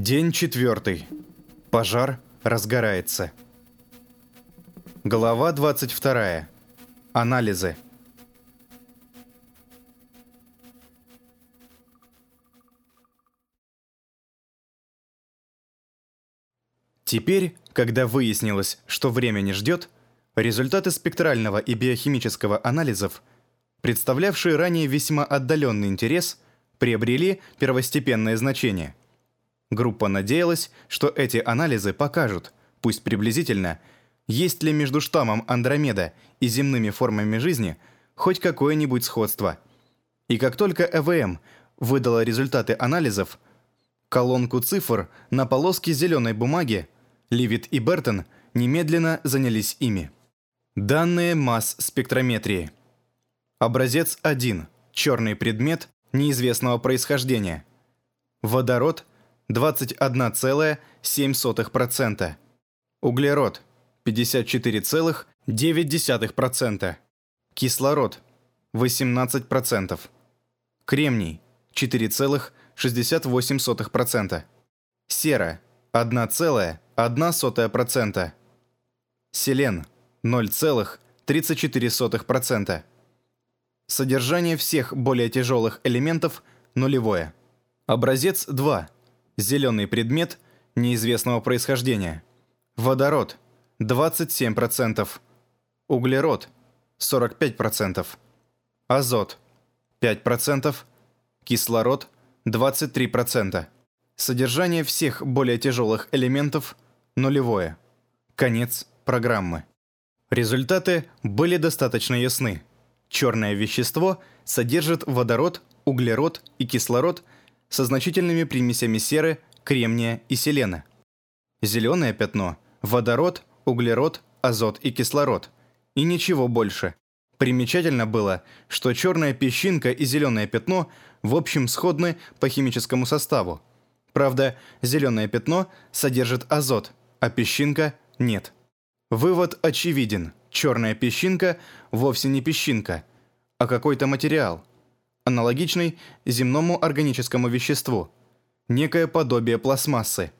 День четвертый. Пожар разгорается. Глава 22. Анализы. Теперь, когда выяснилось, что время не ждет, результаты спектрального и биохимического анализов, представлявшие ранее весьма отдаленный интерес, приобрели первостепенное значение. Группа надеялась, что эти анализы покажут, пусть приблизительно, есть ли между штаммом Андромеда и земными формами жизни хоть какое-нибудь сходство. И как только ЭВМ выдала результаты анализов, колонку цифр на полоске зеленой бумаги, Ливит и Бертон немедленно занялись ими. Данные масс спектрометрии. Образец 1. Черный предмет неизвестного происхождения. Водород 21,7%. Углерод 54,9%. Кислород 18%. Кремний 4,68%. Сера 1,1%. Селен 0,34%. Содержание всех более тяжелых элементов нулевое. Образец 2. Зеленый предмет неизвестного происхождения. Водород 27%. Углерод 45%. Азот 5%. Кислород 23%. Содержание всех более тяжелых элементов нулевое. Конец программы. Результаты были достаточно ясны. Черное вещество содержит водород, углерод и кислород со значительными примесями серы, кремния и селена. Зеленое пятно – водород, углерод, азот и кислород. И ничего больше. Примечательно было, что черная песчинка и зеленое пятно в общем сходны по химическому составу. Правда, зеленое пятно содержит азот, а песчинка – нет. Вывод очевиден. Черная песчинка вовсе не песчинка, а какой-то материал, аналогичный земному органическому веществу, некое подобие пластмассы.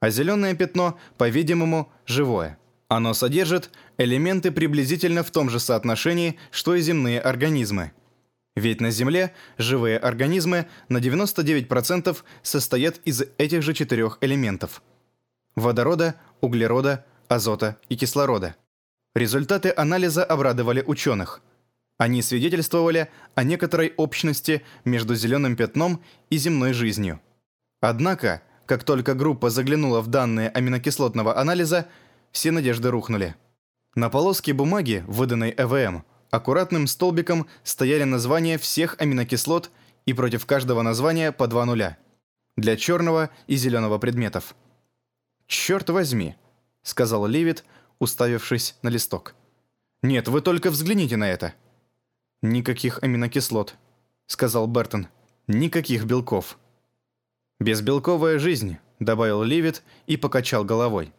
А зеленое пятно, по-видимому, живое. Оно содержит элементы приблизительно в том же соотношении, что и земные организмы. Ведь на Земле живые организмы на 99% состоят из этих же четырех элементов – водорода, углерода, азота и кислорода. Результаты анализа обрадовали ученых. Они свидетельствовали о некоторой общности между зеленым пятном и земной жизнью. Однако, как только группа заглянула в данные аминокислотного анализа, все надежды рухнули. На полоске бумаги, выданной ЭВМ, аккуратным столбиком стояли названия всех аминокислот и против каждого названия по два нуля. Для черного и зеленого предметов. «Черт возьми», — сказал Левит, уставившись на листок. «Нет, вы только взгляните на это». «Никаких аминокислот», — сказал Бертон. «Никаких белков». «Безбелковая жизнь», — добавил Ливит и покачал головой.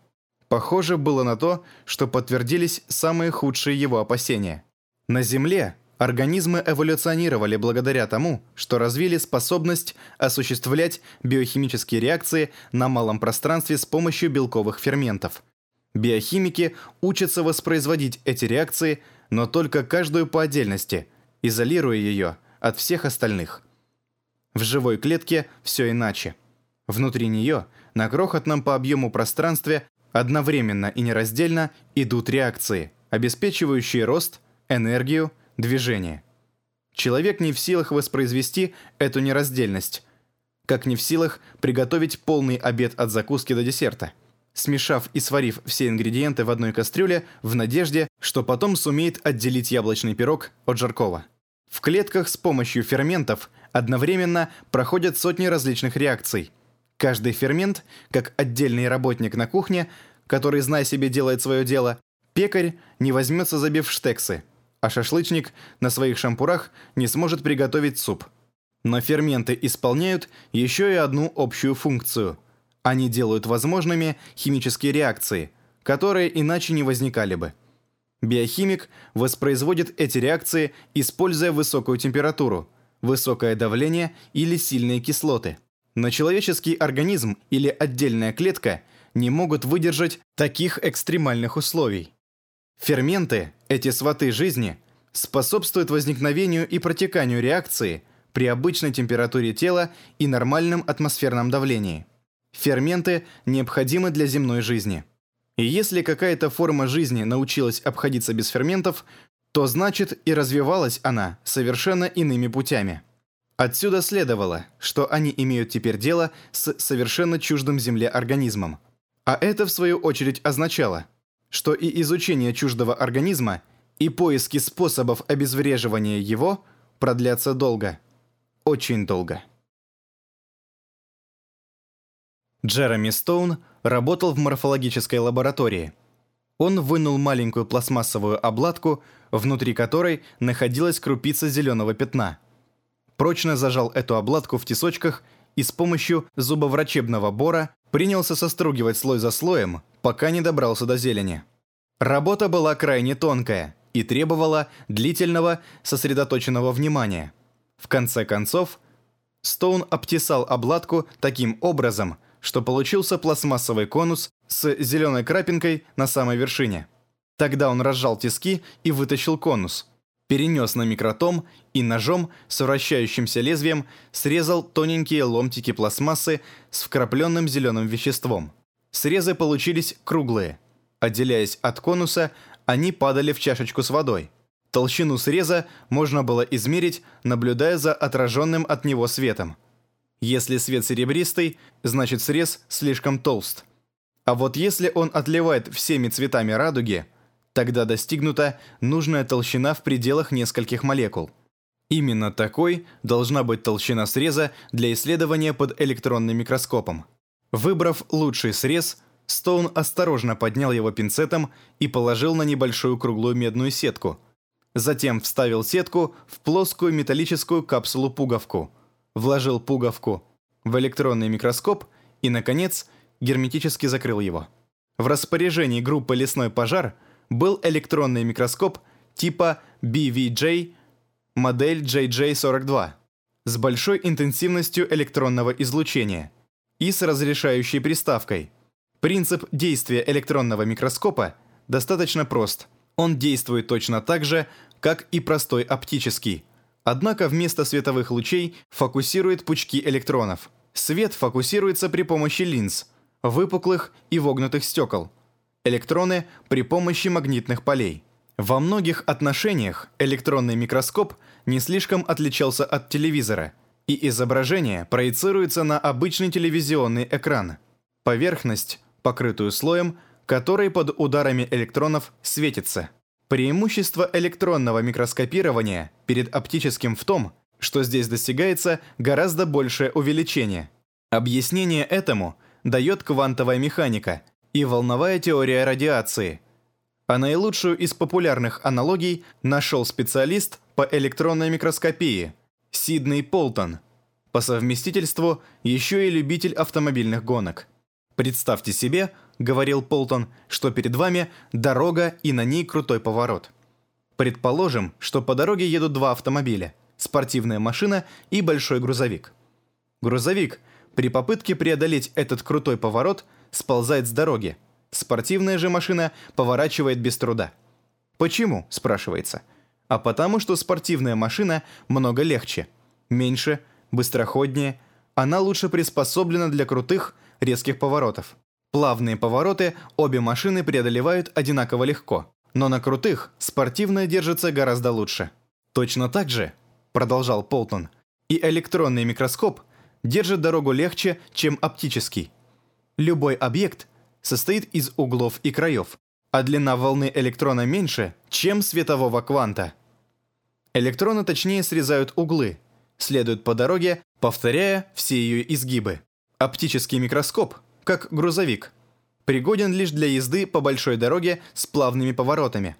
Похоже было на то, что подтвердились самые худшие его опасения. На Земле организмы эволюционировали благодаря тому, что развили способность осуществлять биохимические реакции на малом пространстве с помощью белковых ферментов. Биохимики учатся воспроизводить эти реакции, но только каждую по отдельности, изолируя ее от всех остальных. В живой клетке все иначе. Внутри нее, на крохотном по объему пространстве, одновременно и нераздельно идут реакции, обеспечивающие рост, энергию, движение. Человек не в силах воспроизвести эту нераздельность, как не в силах приготовить полный обед от закуски до десерта – смешав и сварив все ингредиенты в одной кастрюле в надежде, что потом сумеет отделить яблочный пирог от жаркого. В клетках с помощью ферментов одновременно проходят сотни различных реакций. Каждый фермент, как отдельный работник на кухне, который, зная себе, делает свое дело, пекарь не возьмется за бифштексы, а шашлычник на своих шампурах не сможет приготовить суп. Но ферменты исполняют еще и одну общую функцию – они делают возможными химические реакции, которые иначе не возникали бы. Биохимик воспроизводит эти реакции, используя высокую температуру, высокое давление или сильные кислоты. Но человеческий организм или отдельная клетка не могут выдержать таких экстремальных условий. Ферменты, эти сваты жизни, способствуют возникновению и протеканию реакции при обычной температуре тела и нормальном атмосферном давлении. Ферменты необходимы для земной жизни. И если какая-то форма жизни научилась обходиться без ферментов, то значит и развивалась она совершенно иными путями. Отсюда следовало, что они имеют теперь дело с совершенно чуждым Земле организмом. А это, в свою очередь, означало, что и изучение чуждого организма, и поиски способов обезвреживания его продлятся долго. Очень долго. Джереми Стоун работал в морфологической лаборатории. Он вынул маленькую пластмассовую обладку, внутри которой находилась крупица зеленого пятна. Прочно зажал эту обладку в тесочках и с помощью зубоврачебного бора принялся состругивать слой за слоем, пока не добрался до зелени. Работа была крайне тонкая и требовала длительного, сосредоточенного внимания. В конце концов, Стоун обтесал обладку таким образом, что получился пластмассовый конус с зеленой крапинкой на самой вершине. Тогда он разжал тиски и вытащил конус. Перенес на микротом и ножом с вращающимся лезвием срезал тоненькие ломтики пластмассы с вкрапленным зеленым веществом. Срезы получились круглые. Отделяясь от конуса, они падали в чашечку с водой. Толщину среза можно было измерить, наблюдая за отраженным от него светом. Если свет серебристый, значит срез слишком толст. А вот если он отливает всеми цветами радуги, тогда достигнута нужная толщина в пределах нескольких молекул. Именно такой должна быть толщина среза для исследования под электронным микроскопом. Выбрав лучший срез, Стоун осторожно поднял его пинцетом и положил на небольшую круглую медную сетку. Затем вставил сетку в плоскую металлическую капсулу-пуговку – вложил пуговку в электронный микроскоп и, наконец, герметически закрыл его. В распоряжении группы «Лесной пожар» был электронный микроскоп типа BVJ модель JJ42 с большой интенсивностью электронного излучения и с разрешающей приставкой. Принцип действия электронного микроскопа достаточно прост. Он действует точно так же, как и простой оптический – Однако вместо световых лучей фокусирует пучки электронов. Свет фокусируется при помощи линз, выпуклых и вогнутых стекол. Электроны при помощи магнитных полей. Во многих отношениях электронный микроскоп не слишком отличался от телевизора, и изображение проецируется на обычный телевизионный экран. Поверхность, покрытую слоем, который под ударами электронов светится. Преимущество электронного микроскопирования перед оптическим в том, что здесь достигается гораздо большее увеличение. Объяснение этому дает квантовая механика и волновая теория радиации. А наилучшую из популярных аналогий нашел специалист по электронной микроскопии Сидней Полтон, по совместительству еще и любитель автомобильных гонок. Представьте себе, — говорил Полтон, — что перед вами дорога и на ней крутой поворот. Предположим, что по дороге едут два автомобиля — спортивная машина и большой грузовик. Грузовик при попытке преодолеть этот крутой поворот сползает с дороги. Спортивная же машина поворачивает без труда. Почему, спрашивается. А потому что спортивная машина много легче, меньше, быстроходнее, она лучше приспособлена для крутых, резких поворотов. Плавные повороты обе машины преодолевают одинаково легко, но на крутых спортивная держится гораздо лучше. Точно так же, продолжал Полтон, и электронный микроскоп держит дорогу легче, чем оптический. Любой объект состоит из углов и краев, а длина волны электрона меньше, чем светового кванта. Электроны точнее срезают углы, следуют по дороге, повторяя все ее изгибы. Оптический микроскоп как грузовик. Пригоден лишь для езды по большой дороге с плавными поворотами.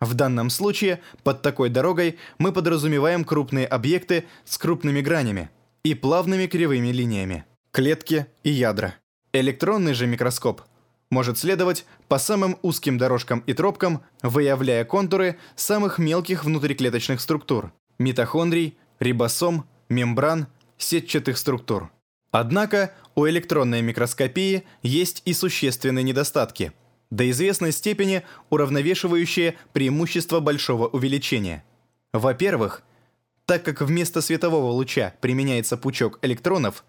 В данном случае под такой дорогой мы подразумеваем крупные объекты с крупными гранями и плавными кривыми линиями, клетки и ядра. Электронный же микроскоп может следовать по самым узким дорожкам и тропкам, выявляя контуры самых мелких внутриклеточных структур – митохондрий, рибосом, мембран, сетчатых структур – Однако у электронной микроскопии есть и существенные недостатки, до известной степени уравновешивающие преимущество большого увеличения. Во-первых, так как вместо светового луча применяется пучок электронов,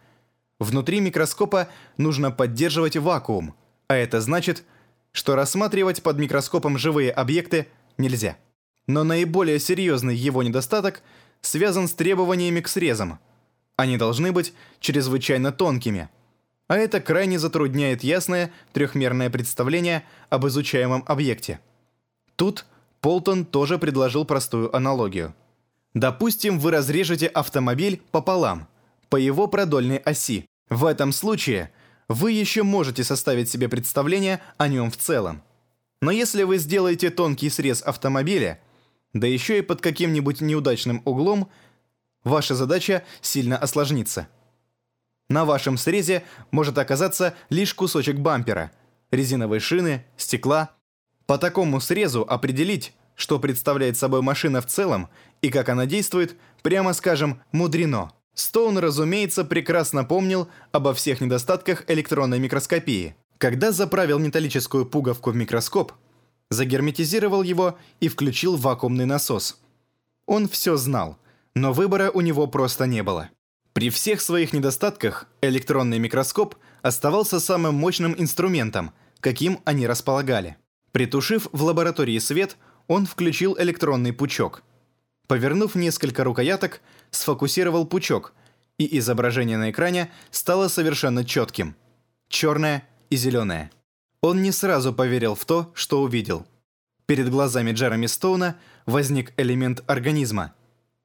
внутри микроскопа нужно поддерживать вакуум, а это значит, что рассматривать под микроскопом живые объекты нельзя. Но наиболее серьезный его недостаток связан с требованиями к срезам. Они должны быть чрезвычайно тонкими, а это крайне затрудняет ясное трехмерное представление об изучаемом объекте. Тут Полтон тоже предложил простую аналогию – Допустим, вы разрежете автомобиль пополам, по его продольной оси. В этом случае вы еще можете составить себе представление о нем в целом. Но если вы сделаете тонкий срез автомобиля, да еще и под каким-нибудь неудачным углом, ваша задача сильно осложнится. На вашем срезе может оказаться лишь кусочек бампера, резиновой шины, стекла. По такому срезу определить, что представляет собой машина в целом и как она действует, прямо скажем, мудрено. Стоун, разумеется, прекрасно помнил обо всех недостатках электронной микроскопии. Когда заправил металлическую пуговку в микроскоп, загерметизировал его и включил вакуумный насос. Он все знал, но выбора у него просто не было. При всех своих недостатках электронный микроскоп оставался самым мощным инструментом, каким они располагали. Притушив в лаборатории свет, он включил электронный пучок. Повернув несколько рукояток, сфокусировал пучок, и изображение на экране стало совершенно четким. Черное и зеленое. Он не сразу поверил в то, что увидел. Перед глазами Джереми Стоуна возник элемент организма.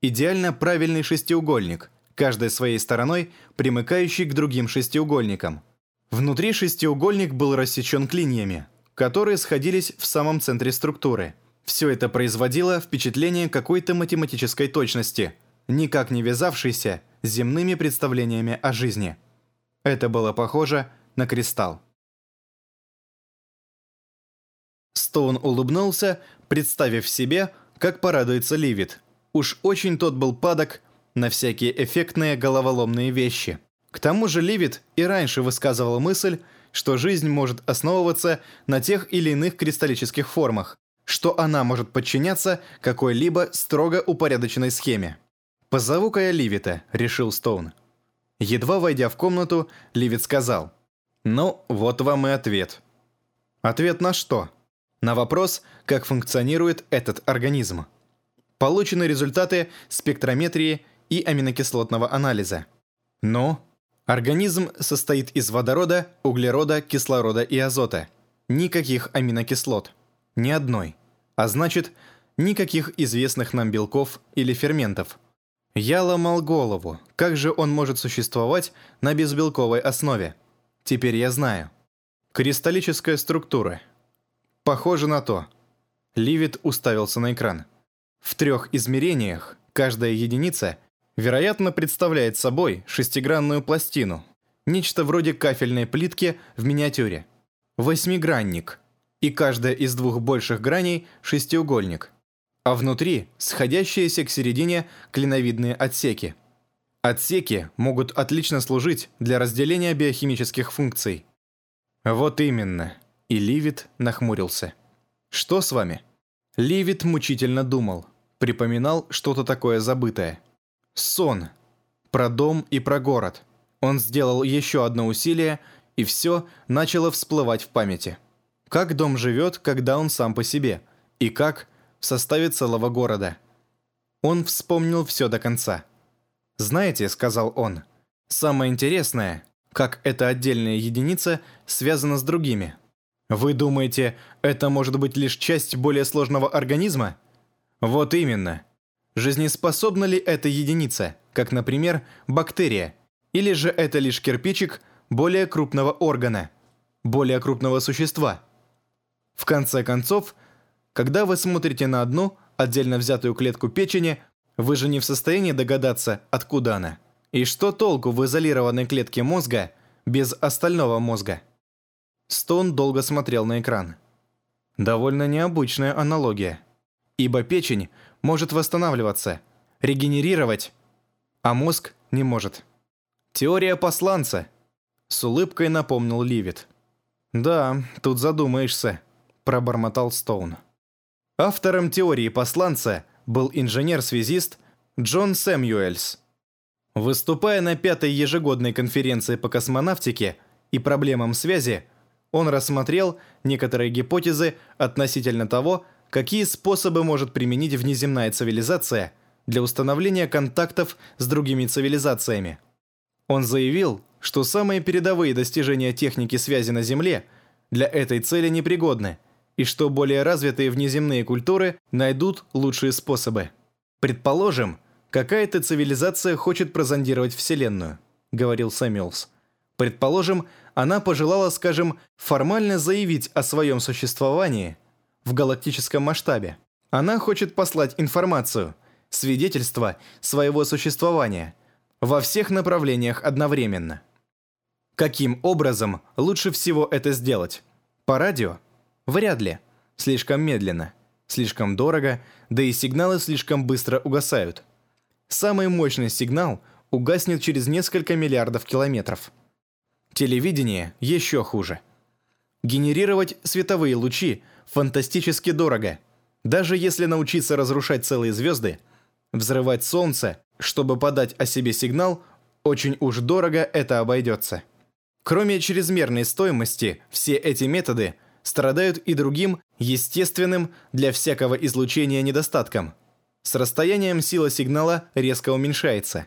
Идеально правильный шестиугольник, каждой своей стороной примыкающий к другим шестиугольникам. Внутри шестиугольник был рассечен клиньями, которые сходились в самом центре структуры – все это производило впечатление какой-то математической точности, никак не вязавшейся с земными представлениями о жизни. Это было похоже на кристалл. Стоун улыбнулся, представив себе, как порадуется Ливит. Уж очень тот был падок на всякие эффектные головоломные вещи. К тому же Ливит и раньше высказывал мысль, что жизнь может основываться на тех или иных кристаллических формах, что она может подчиняться какой-либо строго упорядоченной схеме. «Позову-ка я Ливита», — решил Стоун. Едва войдя в комнату, Ливит сказал, «Ну, вот вам и ответ». Ответ на что? На вопрос, как функционирует этот организм. Получены результаты спектрометрии и аминокислотного анализа. Ну, организм состоит из водорода, углерода, кислорода и азота. Никаких аминокислот. Ни одной. А значит, никаких известных нам белков или ферментов. Я ломал голову, как же он может существовать на безбелковой основе. Теперь я знаю. Кристаллическая структура. Похоже на то. Ливит уставился на экран. В трех измерениях каждая единица, вероятно, представляет собой шестигранную пластину, нечто вроде кафельной плитки в миниатюре. Восьмигранник – и каждая из двух больших граней – шестиугольник, а внутри – сходящиеся к середине клиновидные отсеки. Отсеки могут отлично служить для разделения биохимических функций. Вот именно. И Ливит нахмурился. Что с вами? Ливит мучительно думал, припоминал что-то такое забытое. Сон. Про дом и про город. Он сделал еще одно усилие, и все начало всплывать в памяти как дом живет, когда он сам по себе, и как в составе целого города. Он вспомнил все до конца. «Знаете», — сказал он, — «самое интересное, как эта отдельная единица связана с другими. Вы думаете, это может быть лишь часть более сложного организма? Вот именно. Жизнеспособна ли эта единица, как, например, бактерия, или же это лишь кирпичик более крупного органа, более крупного существа?» В конце концов, когда вы смотрите на одну, отдельно взятую клетку печени, вы же не в состоянии догадаться, откуда она. И что толку в изолированной клетке мозга без остального мозга? Стоун долго смотрел на экран. Довольно необычная аналогия. Ибо печень может восстанавливаться, регенерировать, а мозг не может. «Теория посланца», — с улыбкой напомнил Ливит. «Да, тут задумаешься», — пробормотал Стоун. Автором теории посланца был инженер-связист Джон Сэмюэльс. Выступая на пятой ежегодной конференции по космонавтике и проблемам связи, он рассмотрел некоторые гипотезы относительно того, какие способы может применить внеземная цивилизация для установления контактов с другими цивилизациями. Он заявил, что самые передовые достижения техники связи на Земле для этой цели непригодны, и что более развитые внеземные культуры найдут лучшие способы. «Предположим, какая-то цивилизация хочет прозондировать Вселенную», — говорил Сэмюэлс. «Предположим, она пожелала, скажем, формально заявить о своем существовании в галактическом масштабе. Она хочет послать информацию, свидетельство своего существования во всех направлениях одновременно. Каким образом лучше всего это сделать? По радио? Вряд ли. Слишком медленно. Слишком дорого, да и сигналы слишком быстро угасают. Самый мощный сигнал угаснет через несколько миллиардов километров. Телевидение еще хуже. Генерировать световые лучи фантастически дорого. Даже если научиться разрушать целые звезды, взрывать Солнце, чтобы подать о себе сигнал, очень уж дорого это обойдется. Кроме чрезмерной стоимости, все эти методы страдают и другим, естественным для всякого излучения недостатком. С расстоянием сила сигнала резко уменьшается.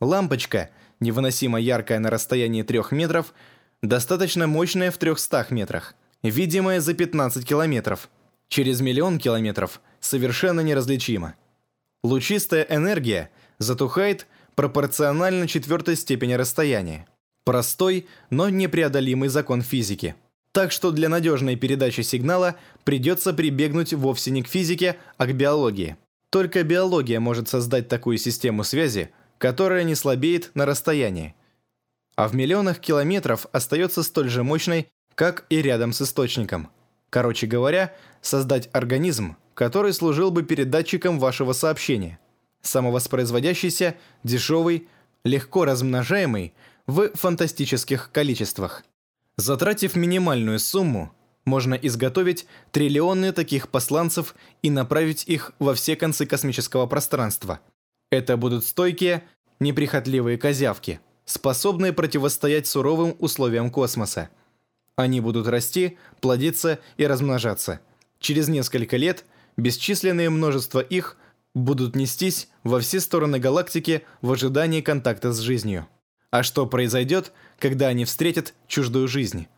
Лампочка, невыносимо яркая на расстоянии 3 метров, достаточно мощная в 300 метрах, видимая за 15 километров. Через миллион километров совершенно неразличима. Лучистая энергия затухает пропорционально четвертой степени расстояния. Простой, но непреодолимый закон физики. Так что для надежной передачи сигнала придется прибегнуть вовсе не к физике, а к биологии. Только биология может создать такую систему связи, которая не слабеет на расстоянии. А в миллионах километров остается столь же мощной, как и рядом с источником. Короче говоря, создать организм, который служил бы передатчиком вашего сообщения. Самовоспроизводящийся, дешевый, легко размножаемый – в фантастических количествах. Затратив минимальную сумму, можно изготовить триллионы таких посланцев и направить их во все концы космического пространства. Это будут стойкие, неприхотливые козявки, способные противостоять суровым условиям космоса. Они будут расти, плодиться и размножаться. Через несколько лет бесчисленное множество их будут нестись во все стороны галактики в ожидании контакта с жизнью. А что произойдет, когда они встретят чуждую жизнь?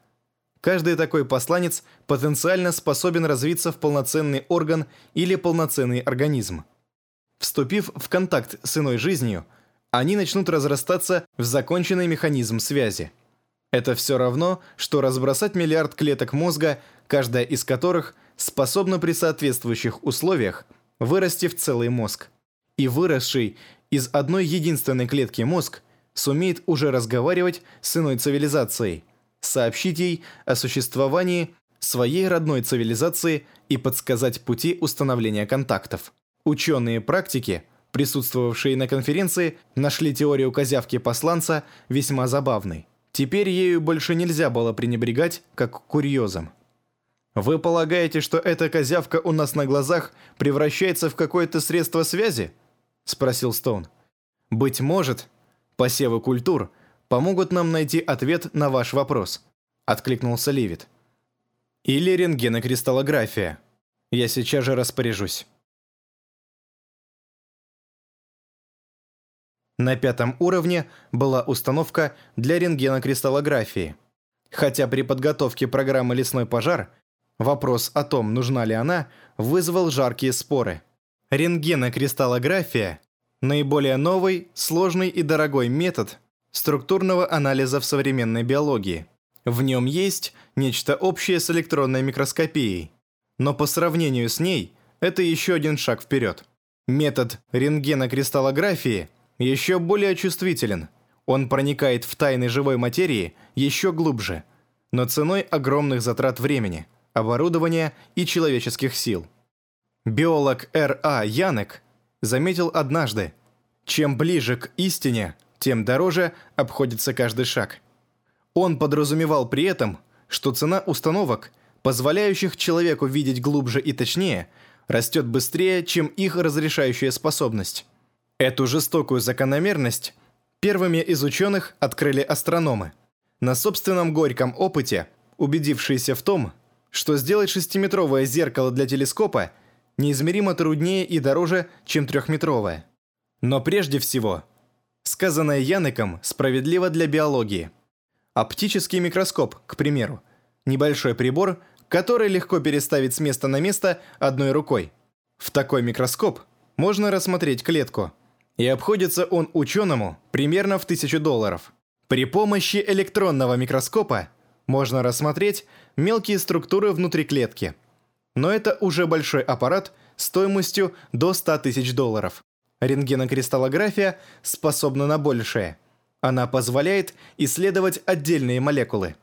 Каждый такой посланец потенциально способен развиться в полноценный орган или полноценный организм. Вступив в контакт с иной жизнью, они начнут разрастаться в законченный механизм связи. Это все равно, что разбросать миллиард клеток мозга, каждая из которых способна при соответствующих условиях вырасти в целый мозг. И выросший из одной единственной клетки мозг сумеет уже разговаривать с иной цивилизацией, сообщить ей о существовании своей родной цивилизации и подсказать пути установления контактов. Ученые-практики, присутствовавшие на конференции, нашли теорию козявки-посланца весьма забавной. Теперь ею больше нельзя было пренебрегать, как курьезом. «Вы полагаете, что эта козявка у нас на глазах превращается в какое-то средство связи?» – спросил Стоун. «Быть может, посевы культур помогут нам найти ответ на ваш вопрос», — откликнулся Ливит. «Или рентгенокристаллография. Я сейчас же распоряжусь». На пятом уровне была установка для рентгенокристаллографии. Хотя при подготовке программы «Лесной пожар» вопрос о том, нужна ли она, вызвал жаркие споры. Рентгенокристаллография наиболее новый, сложный и дорогой метод структурного анализа в современной биологии. В нем есть нечто общее с электронной микроскопией, но по сравнению с ней это еще один шаг вперед. Метод рентгенокристаллографии еще более чувствителен. Он проникает в тайны живой материи еще глубже, но ценой огромных затрат времени, оборудования и человеческих сил. Биолог Р.А. Янек заметил однажды, чем ближе к истине, тем дороже обходится каждый шаг. Он подразумевал при этом, что цена установок, позволяющих человеку видеть глубже и точнее, растет быстрее, чем их разрешающая способность. Эту жестокую закономерность первыми из ученых открыли астрономы. На собственном горьком опыте, убедившиеся в том, что сделать шестиметровое зеркало для телескопа неизмеримо труднее и дороже, чем трехметровое. Но прежде всего, сказанное Янеком справедливо для биологии. Оптический микроскоп, к примеру, небольшой прибор, который легко переставить с места на место одной рукой. В такой микроскоп можно рассмотреть клетку, и обходится он ученому примерно в 1000 долларов. При помощи электронного микроскопа можно рассмотреть мелкие структуры внутри клетки. Но это уже большой аппарат стоимостью до 100 тысяч долларов. Рентгенокристаллография способна на большее. Она позволяет исследовать отдельные молекулы.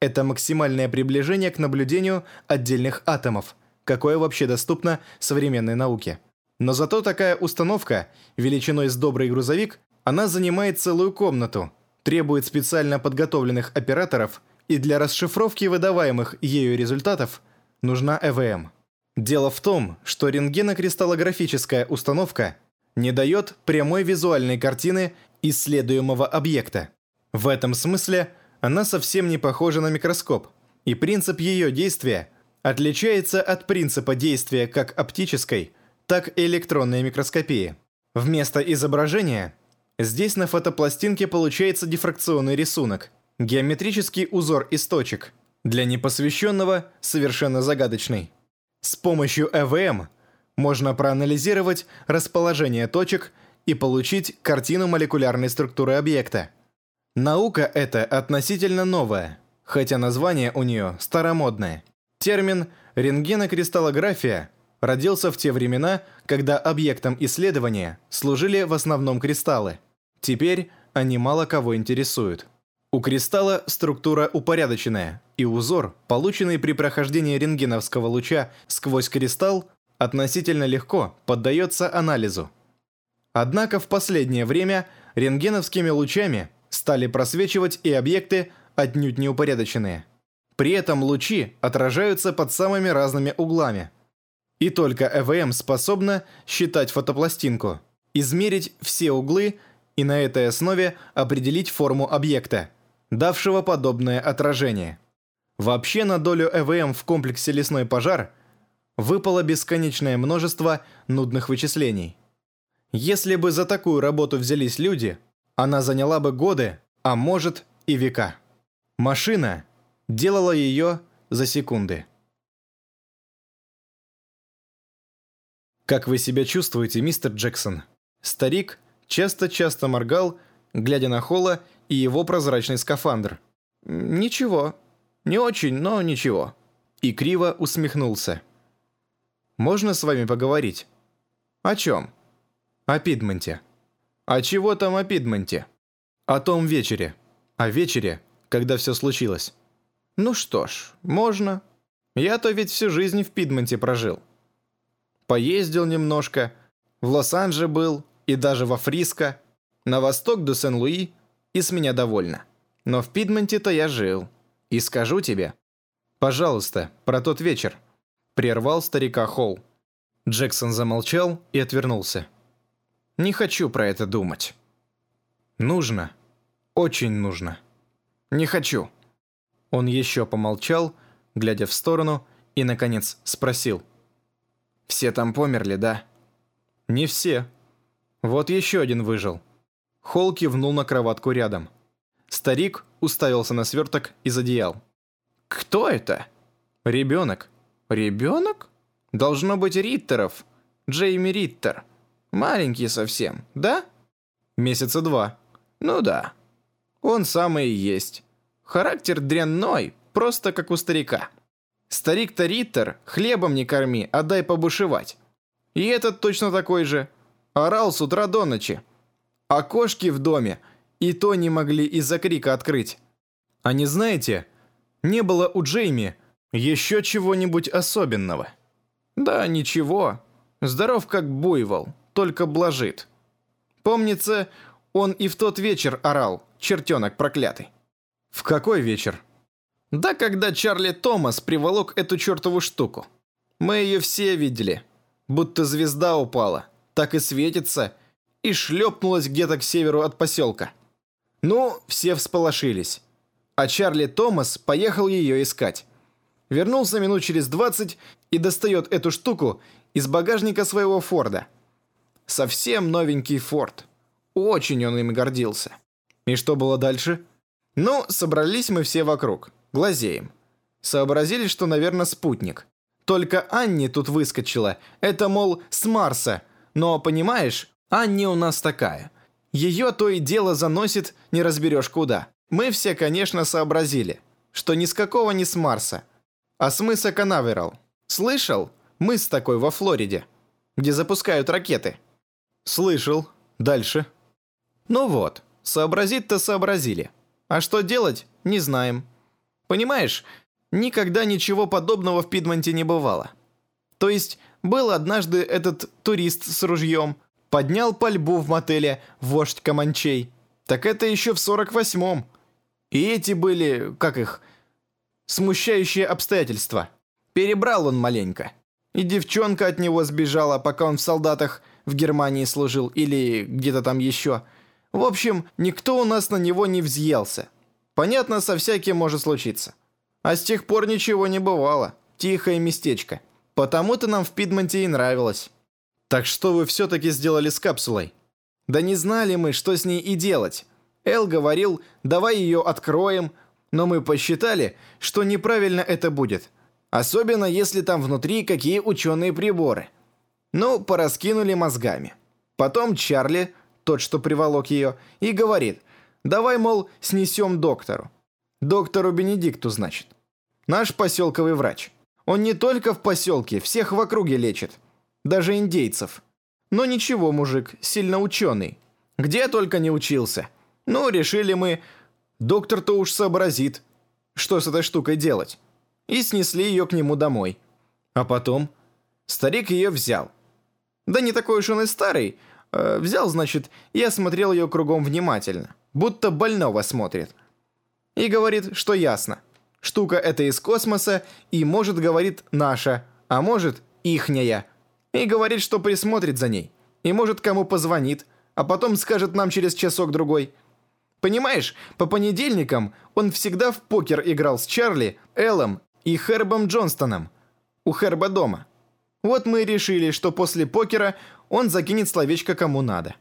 Это максимальное приближение к наблюдению отдельных атомов, какое вообще доступно современной науке. Но зато такая установка, величиной с добрый грузовик, она занимает целую комнату, требует специально подготовленных операторов и для расшифровки выдаваемых ею результатов нужна ЭВМ. Дело в том, что рентгенокристаллографическая установка не дает прямой визуальной картины исследуемого объекта. В этом смысле она совсем не похожа на микроскоп, и принцип ее действия отличается от принципа действия как оптической, так и электронной микроскопии. Вместо изображения здесь на фотопластинке получается дифракционный рисунок – Геометрический узор из точек. Для непосвященного совершенно загадочный. С помощью ЭВМ можно проанализировать расположение точек и получить картину молекулярной структуры объекта. Наука эта относительно новая, хотя название у нее старомодное. Термин «рентгенокристаллография» родился в те времена, когда объектом исследования служили в основном кристаллы. Теперь они мало кого интересуют. У кристалла структура упорядоченная, и узор, полученный при прохождении рентгеновского луча сквозь кристалл, относительно легко поддается анализу. Однако в последнее время рентгеновскими лучами стали просвечивать и объекты отнюдь неупорядоченные. При этом лучи отражаются под самыми разными углами. И только ЭВМ способна считать фотопластинку, измерить все углы и на этой основе определить форму объекта – давшего подобное отражение. Вообще на долю ЭВМ в комплексе «Лесной пожар» выпало бесконечное множество нудных вычислений. Если бы за такую работу взялись люди, она заняла бы годы, а может и века. Машина делала ее за секунды. «Как вы себя чувствуете, мистер Джексон?» Старик часто-часто моргал, глядя на Холла и его прозрачный скафандр. «Ничего. Не очень, но ничего». И криво усмехнулся. «Можно с вами поговорить?» «О чем?» «О Пидменте». «А чего там о Пидменте?» «О том вечере. О вечере, когда все случилось». «Ну что ж, можно. Я-то ведь всю жизнь в Пидменте прожил. Поездил немножко, в Лос-Анджеле был и даже во Фриско, на восток до Сен-Луи, и с меня довольна. Но в Пидменте-то я жил. И скажу тебе. Пожалуйста, про тот вечер. Прервал старика Холл. Джексон замолчал и отвернулся. Не хочу про это думать. Нужно. Очень нужно. Не хочу. Он еще помолчал, глядя в сторону, и, наконец, спросил. «Все там померли, да?» «Не все. Вот еще один выжил. Холл кивнул на кроватку рядом. Старик уставился на сверток из одеял. «Кто это?» «Ребенок». «Ребенок?» «Должно быть Риттеров. Джейми Риттер. Маленький совсем, да?» «Месяца два». «Ну да. Он самый и есть. Характер дрянной, просто как у старика. Старик-то Риттер, хлебом не корми, а дай побушевать. И этот точно такой же. Орал с утра до ночи. Окошки в доме и то не могли из-за крика открыть. А не знаете, не было у Джейми еще чего-нибудь особенного? Да, ничего. Здоров как буйвол, только блажит. Помнится, Он и в тот вечер орал, чертенок проклятый. В какой вечер? Да когда Чарли Томас приволок эту чертову штуку. Мы ее все видели. Будто звезда упала, так и светится, и шлепнулась где-то к северу от поселка. Ну, все всполошились. А Чарли Томас поехал ее искать. Вернулся минут через 20 и достает эту штуку из багажника своего Форда. Совсем новенький Форд. Очень он им гордился. И что было дальше? Ну, собрались мы все вокруг. Глазеем. Сообразили, что, наверное, спутник. Только Анни тут выскочила. Это, мол, с Марса. Но, понимаешь, Анни у нас такая. Ее то и дело заносит, не разберешь куда. Мы все, конечно, сообразили, что ни с какого не с Марса, а с мыса Канаверал. Слышал? Мыс такой во Флориде, где запускают ракеты. Слышал. Дальше. Ну вот, сообразить-то сообразили. А что делать, не знаем. Понимаешь, никогда ничего подобного в Пидмонте не бывало. То есть, был однажды этот турист с ружьем, поднял пальбу в мотеле «Вождь Каманчей». Так это еще в 48-м. И эти были, как их, смущающие обстоятельства. Перебрал он маленько. И девчонка от него сбежала, пока он в солдатах в Германии служил или где-то там еще. В общем, никто у нас на него не взъелся. Понятно, со всяким может случиться. А с тех пор ничего не бывало. Тихое местечко. Потому-то нам в Пидмонте и нравилось. Так что вы все-таки сделали с капсулой? Да не знали мы, что с ней и делать. Эл говорил, давай ее откроем, но мы посчитали, что неправильно это будет. Особенно, если там внутри какие ученые приборы. Ну, пораскинули мозгами. Потом Чарли, тот, что приволок ее, и говорит, давай, мол, снесем доктору. Доктору Бенедикту, значит. Наш поселковый врач. Он не только в поселке, всех в округе лечит. Даже индейцев. Но ничего, мужик, сильно ученый. Где только не учился. Ну, решили мы, доктор-то уж сообразит, что с этой штукой делать. И снесли ее к нему домой. А потом старик ее взял. Да не такой уж он и старый. Э, взял, значит, и осмотрел ее кругом внимательно. Будто больного смотрит. И говорит, что ясно. Штука эта из космоса и, может, говорит, наша, а может, ихняя. И говорит, что присмотрит за ней. И, может, кому позвонит, а потом скажет нам через часок-другой. Понимаешь, по понедельникам он всегда в покер играл с Чарли, Эллом и Хербом Джонстоном. У Херба дома. Вот мы решили, что после покера он закинет словечко кому надо.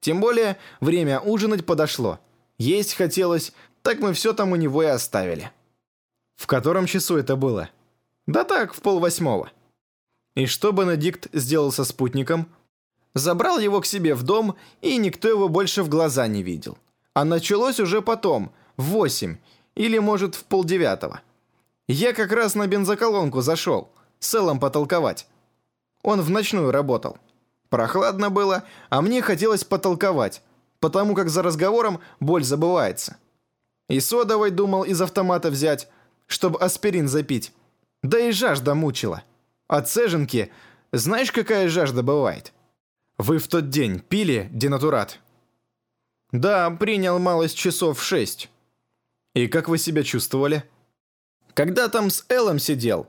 Тем более, время ужинать подошло. Есть хотелось, так мы все там у него и оставили. В котором часу это было? Да так, в полвосьмого. И что Бенедикт сделал со спутником? Забрал его к себе в дом, и никто его больше в глаза не видел. А началось уже потом, в восемь, или, может, в полдевятого. Я как раз на бензоколонку зашел, с Эллом потолковать. Он в ночную работал. Прохладно было, а мне хотелось потолковать, потому как за разговором боль забывается. И содовой думал из автомата взять, чтобы аспирин запить. Да и жажда мучила. От цеженки, знаешь, какая жажда бывает? Вы в тот день пили денатурат? Да, принял малость часов в шесть. И как вы себя чувствовали? Когда там с Эллом сидел,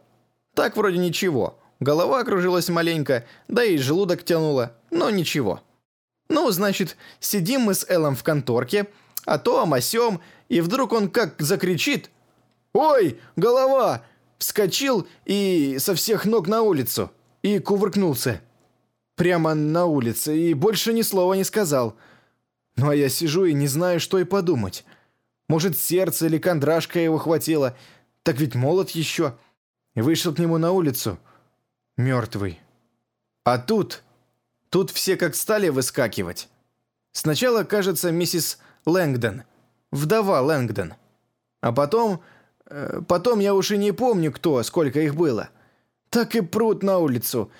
так вроде ничего. Голова кружилась маленько, да и желудок тянуло, но ничего. Ну, значит, сидим мы с Эллом в конторке, а то о и вдруг он как закричит «Ой, голова!» Вскочил и со всех ног на улицу. И кувыркнулся. Прямо на улице, и больше ни слова не сказал. Ну а я сижу и не знаю, что и подумать. Может, сердце или кондрашка его хватило. Так ведь молод еще. Вышел к нему на улицу. Мертвый. А тут... Тут все как стали выскакивать. Сначала, кажется, миссис Лэнгдон, вдова Лэнгдон. А потом... Э, потом я уж и не помню, кто, сколько их было. Так и прут на улицу.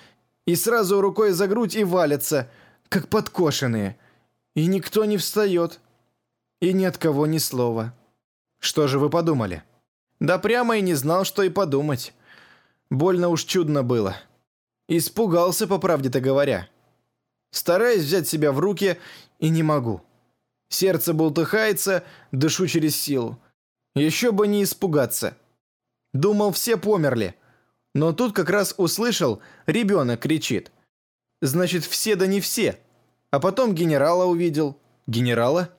И сразу рукой за грудь и валятся, как подкошенные. И никто не встает. И ни от кого ни слова. Что же вы подумали? Да прямо и не знал, что и подумать. Больно уж чудно было. Испугался, по правде-то говоря. Стараюсь взять себя в руки и не могу. Сердце бултыхается, дышу через силу. Еще бы не испугаться. Думал, все померли. Но тут как раз услышал, ребенок кричит. Значит, все да не все. А потом генерала увидел. Генерала?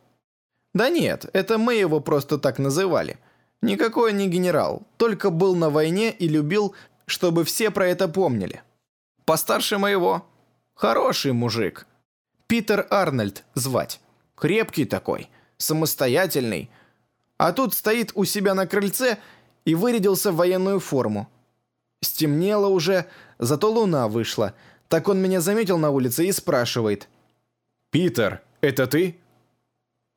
Да нет, это мы его просто так называли. Никакой не генерал, только был на войне и любил, чтобы все про это помнили. Постарше моего. Хороший мужик. Питер Арнольд звать. Крепкий такой, самостоятельный. А тут стоит у себя на крыльце и вырядился в военную форму. Стемнело уже, зато луна вышла. Так он меня заметил на улице и спрашивает. «Питер, это ты?»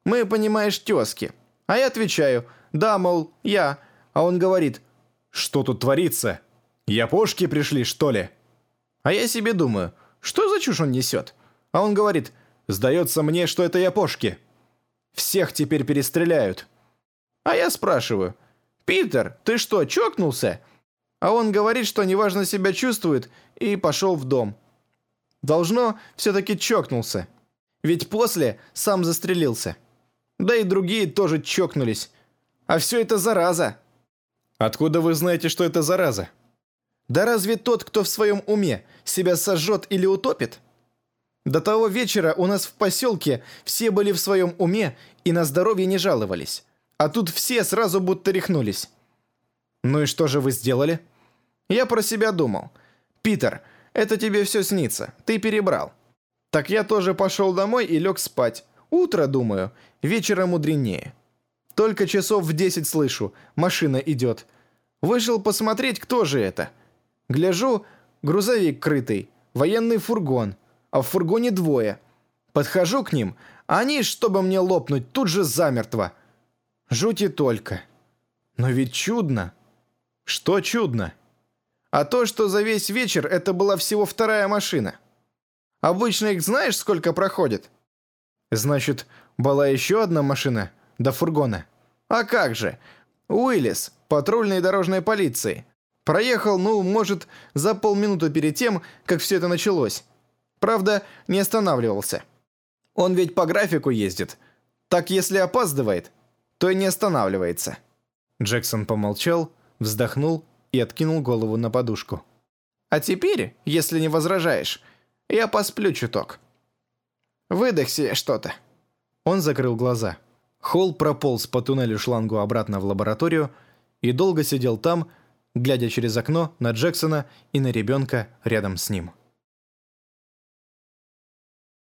Мы, понимаешь, тезки. А я отвечаю, да, мол, я. А он говорит, что тут творится? Япошки пришли, что ли? А я себе думаю, что за чушь он несет? А он говорит, сдается мне, что это япошки. Всех теперь перестреляют. А я спрашиваю, Питер, ты что, чокнулся? А он говорит, что неважно себя чувствует, и пошел в дом. Должно, все-таки чокнулся. Ведь после сам застрелился. Да и другие тоже чокнулись. А все это зараза. Откуда вы знаете, что это зараза? Да разве тот, кто в своем уме, себя сожжет или утопит? До того вечера у нас в поселке все были в своем уме и на здоровье не жаловались. А тут все сразу будто рехнулись. Ну и что же вы сделали? Я про себя думал. Питер, это тебе все снится, ты перебрал. Так я тоже пошел домой и лег спать. Утро, думаю, вечером мудренее. Только часов в десять слышу, машина идет. Вышел посмотреть, кто же это. Гляжу, грузовик крытый, военный фургон, а в фургоне двое. Подхожу к ним, а они, чтобы мне лопнуть, тут же замертво. Жути только. Но ведь чудно. Что чудно? А то, что за весь вечер это была всего вторая машина. Обычно их знаешь, сколько проходит? Значит, была еще одна машина до фургона. А как же? Уиллис, патрульной дорожной полиции. Проехал, ну, может, за полминуты перед тем, как все это началось. Правда, не останавливался. Он ведь по графику ездит. Так если опаздывает, то и не останавливается. Джексон помолчал, вздохнул и откинул голову на подушку. «А теперь, если не возражаешь, я посплю чуток. Выдох себе что-то». Он закрыл глаза. Холл прополз по туннелю шлангу обратно в лабораторию и долго сидел там, глядя через окно на Джексона и на ребенка рядом с ним.